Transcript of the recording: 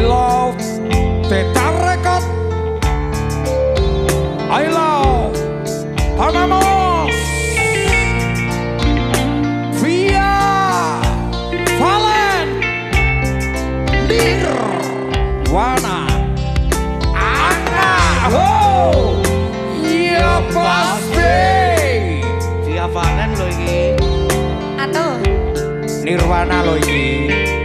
I love Teta Record I love Panamos Via Valen. Nirwana. Ana Oh Ya pasti Via Valen lagi atau Nirwana loh ini